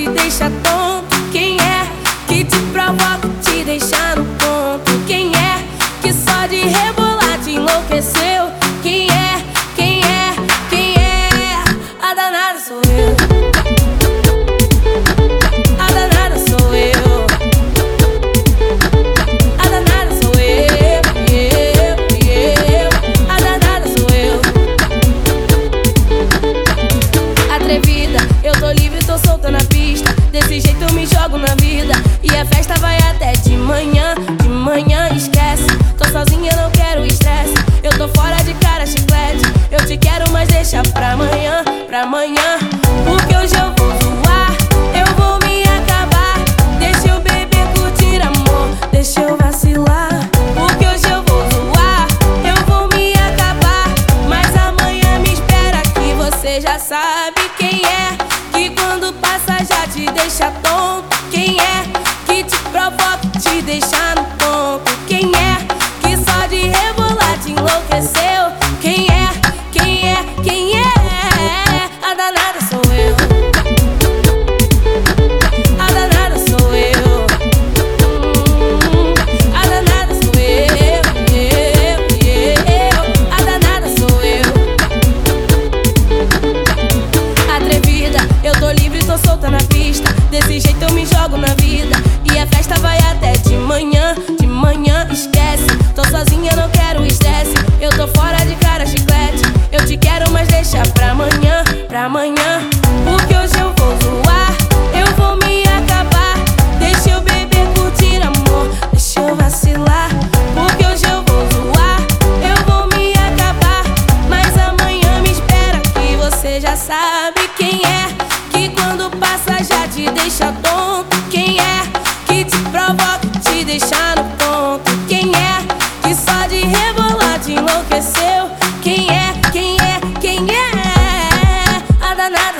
te deixa tonto? Quem é que te provoca, te deixa no ponto? Quem é que só de rebolar te enlouqueceu? Tô solta na pista. Desse jeito eu me jogo na vida. E a festa vai até de manhã. De manhã esquece. Tô sozinha, não quero estresse. Eu tô fora de cara, chiclete. Eu te quero, mas deixa pra amanhã. Pra amanhã. Você já sabe quem é. Que quando passa já te deixa tonto. Quem é que te provoca, te deixa deixa pra amanhã, pra amanhã. Porque hoje eu vou zoar, eu vou me acabar. Deixa eu beber, curtir amor, deixa eu vacilar. Porque hoje eu vou zoar, eu vou me acabar. Mas amanhã me espera que você já sabe quem é. Que quando passa já te deixa enlouqueceu? Quem